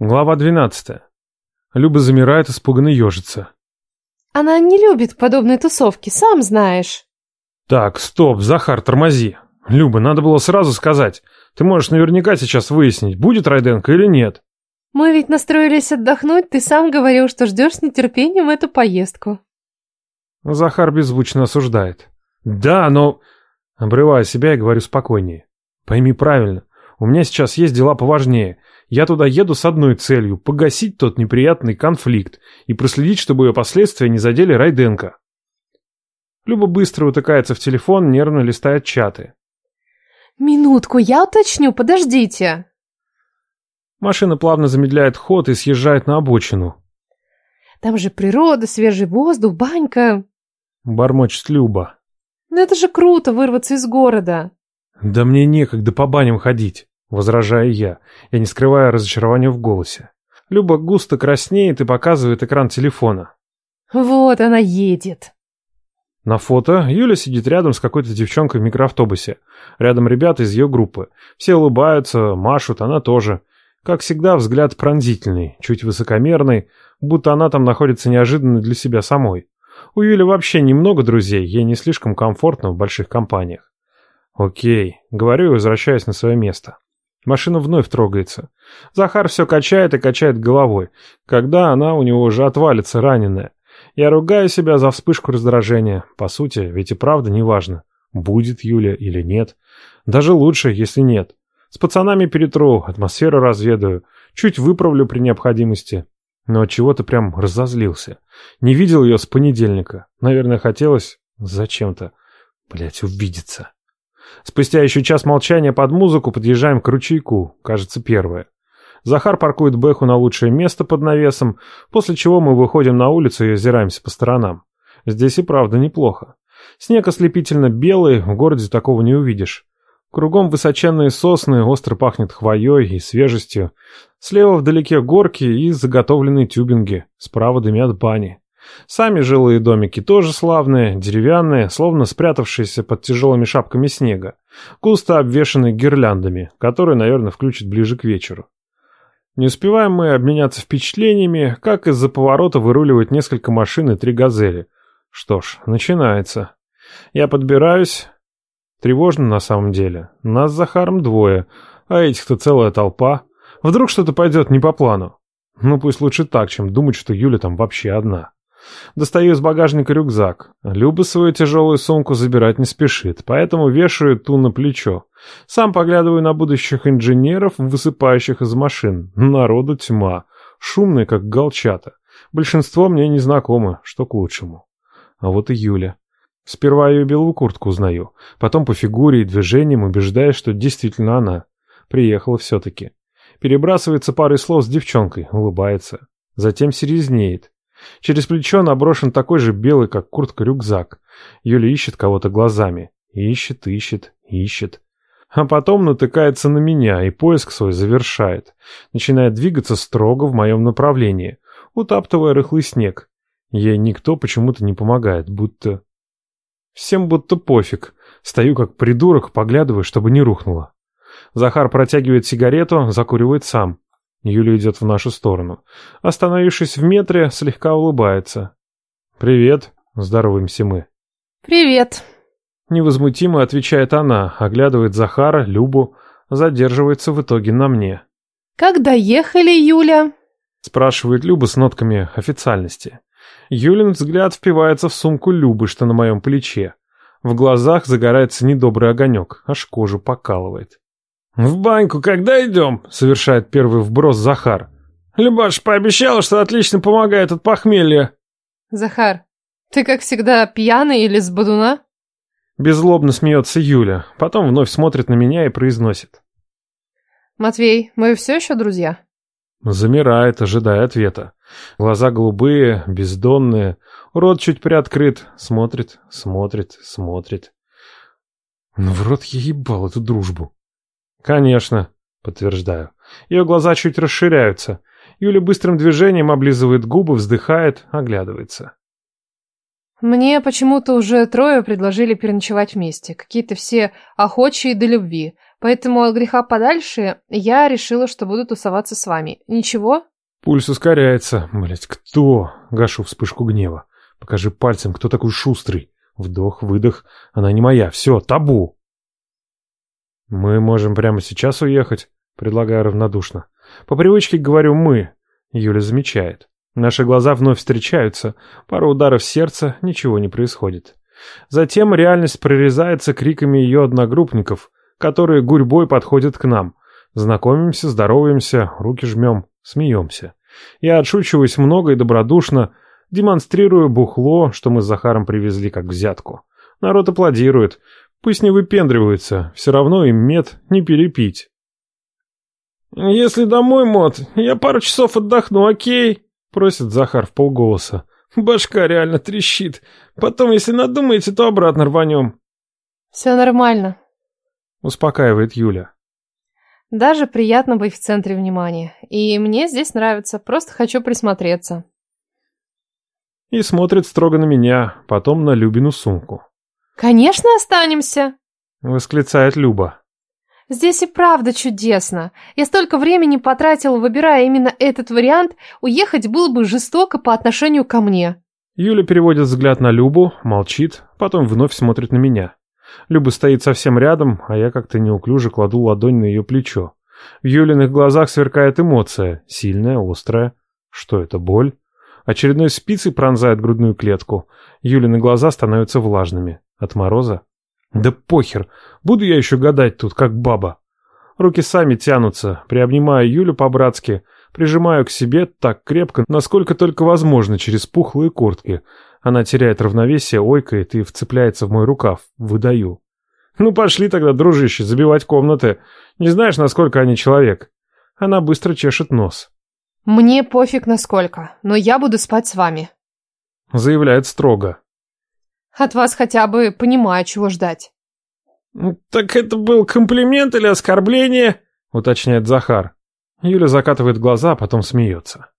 Глава 12. Люба замирает, испуганно ежится. Она не любит подобные тусовки, сам знаешь. Так, стоп, Захар, тормози. Люба, надо было сразу сказать. Ты можешь наверняка сейчас выяснить, будет Райденко или нет. Мы ведь настроились отдохнуть, ты сам говорил, что ждешь с нетерпением эту поездку. Захар беззвучно осуждает. Да, но... Обрываю себя и говорю спокойнее. Пойми правильно, у меня сейчас есть дела поважнее. Я туда еду с одной целью – погасить тот неприятный конфликт и проследить, чтобы ее последствия не задели Райденко. Люба быстро утыкается в телефон, нервно листает чаты. Минутку, я уточню, подождите. Машина плавно замедляет ход и съезжает на обочину. Там же природа, свежий воздух, банька. Бормочет Люба. Ну это же круто вырваться из города. Да мне некогда по баням ходить, возражаю я, я не скрывая разочарования в голосе. Люба густо краснеет и показывает экран телефона. Вот она едет. На фото Юля сидит рядом с какой-то девчонкой в микроавтобусе. Рядом ребята из ее группы. Все улыбаются, машут, она тоже. Как всегда, взгляд пронзительный, чуть высокомерный, будто она там находится неожиданно для себя самой. У Юли вообще немного друзей, ей не слишком комфортно в больших компаниях. Окей, говорю и возвращаюсь на свое место. Машина вновь трогается. Захар все качает и качает головой, когда она у него уже отвалится раненая. Я ругаю себя за вспышку раздражения. По сути, ведь и правда неважно, будет Юля или нет. Даже лучше, если нет. С пацанами перетру, атмосферу разведаю, чуть выправлю при необходимости. Но от чего-то прям разозлился. Не видел ее с понедельника. Наверное, хотелось зачем-то, блять, увидеться. Спустя еще час молчания под музыку подъезжаем к ручейку, кажется, первое. Захар паркует Бэху на лучшее место под навесом, после чего мы выходим на улицу и озираемся по сторонам. Здесь и правда неплохо. Снег ослепительно белый, в городе такого не увидишь. Кругом высоченные сосны, остро пахнет хвоей и свежестью. Слева вдалеке горки и заготовленные тюбинги, справа дымят бани. Сами жилые домики тоже славные, деревянные, словно спрятавшиеся под тяжелыми шапками снега, густо обвешанные гирляндами, которые, наверное, включат ближе к вечеру. Не успеваем мы обменяться впечатлениями, как из-за поворота выруливает несколько машин и три газели. Что ж, начинается. Я подбираюсь. Тревожно на самом деле. Нас с Захаром двое, а этих-то целая толпа. Вдруг что-то пойдет не по плану. Ну пусть лучше так, чем думать, что Юля там вообще одна. Достаю из багажника рюкзак. Люба свою тяжелую сумку забирать не спешит, поэтому вешаю ту на плечо. Сам поглядываю на будущих инженеров, высыпающих из машин. Народу тьма. Шумные, как галчата. Большинство мне не знакомы, что к лучшему. А вот и Юля. Сперва ее белую куртку узнаю, потом по фигуре и движениям убеждаюсь, что действительно она. Приехала все-таки. Перебрасывается парой слов с девчонкой, улыбается. Затем серьезнеет. Через плечо наброшен такой же белый, как куртка, рюкзак. Юля ищет кого-то глазами. Ищет, ищет, ищет. А потом натыкается на меня и поиск свой завершает. Начинает двигаться строго в моем направлении, утаптывая рыхлый снег. Ей никто почему-то не помогает, будто... Всем будто пофиг. Стою как придурок, поглядываю, чтобы не рухнуло. Захар протягивает сигарету, закуривает сам. Юля идет в нашу сторону. Остановившись в метре, слегка улыбается. «Привет», — здороваемся мы. «Привет», — невозмутимо отвечает она, оглядывает Захара, Любу, задерживается в итоге на мне. «Как доехали, Юля?» — спрашивает Люба с нотками официальности. Юлин взгляд впивается в сумку Любы, что на моем плече. В глазах загорается недобрый огонек, аж кожу покалывает. «В баньку когда идем?» — совершает первый вброс Захар. «Любаш пообещала, что отлично помогает от похмелья». «Захар, ты, как всегда, пьяный или с бодуна?» Беззлобно смеется Юля, потом вновь смотрит на меня и произносит. «Матвей, мы все еще друзья?» Замирает, ожидая ответа. Глаза голубые, бездонные, рот чуть приоткрыт. Смотрит, смотрит, смотрит. Ну, в рот я ебал эту дружбу. «Конечно», — подтверждаю. Ее глаза чуть расширяются. Юля быстрым движением облизывает губы, вздыхает, оглядывается. Мне почему-то уже трое предложили переночевать вместе. Какие-то все охочие до любви. Поэтому от греха подальше я решила, что буду тусоваться с вами. Ничего? Пульс ускоряется. Блять, кто? Гашу вспышку гнева. Покажи пальцем, кто такой шустрый. Вдох, выдох. Она не моя. Все, табу. Мы можем прямо сейчас уехать, предлагаю равнодушно. По привычке говорю «мы». Юля замечает. Наши глаза вновь встречаются. Пару ударов сердца, ничего не происходит. Затем реальность прорезается криками ее одногруппников, которые гурьбой подходят к нам. Знакомимся, здороваемся, руки жмем, смеемся. Я отшучиваюсь много и добродушно, демонстрирую бухло, что мы с Захаром привезли как взятку. Народ аплодирует. Пусть не выпендриваются, все равно им мед не перепить. «Если домой, мод, я пару часов отдохну, окей?» — просит Захар в полголоса. «Башка реально трещит. Потом, если надумаете, то обратно рванем». «Все нормально», — успокаивает Юля. «Даже приятно быть в центре внимания. И мне здесь нравится, просто хочу присмотреться». И смотрит строго на меня, потом на Любину сумку. «Конечно останемся!» — восклицает Люба. Здесь и правда чудесно. Я столько времени потратила, выбирая именно этот вариант, уехать было бы жестоко по отношению ко мне. Юля переводит взгляд на Любу, молчит, потом вновь смотрит на меня. Люба стоит совсем рядом, а я как-то неуклюже кладу ладонь на ее плечо. В Юлиных глазах сверкает эмоция, сильная, острая. Что это, боль? Очередной спицей пронзает грудную клетку. Юлины глаза становятся влажными. От мороза? Да похер, буду я еще гадать тут, как баба. Руки сами тянутся, приобнимаю Юлю по-братски, прижимаю к себе так крепко, насколько только возможно через пухлые куртки. Она теряет равновесие, ойкает и вцепляется в мой рукав. Выдаю. Ну пошли тогда, дружище, забивать комнаты. Не знаешь, насколько они человек. Она быстро чешет нос. Мне пофиг насколько, но я буду спать с вами. Заявляет строго. От вас хотя бы понимаю, чего ждать. «Так это был комплимент или оскорбление?» — уточняет Захар. Юля закатывает глаза, а потом смеется.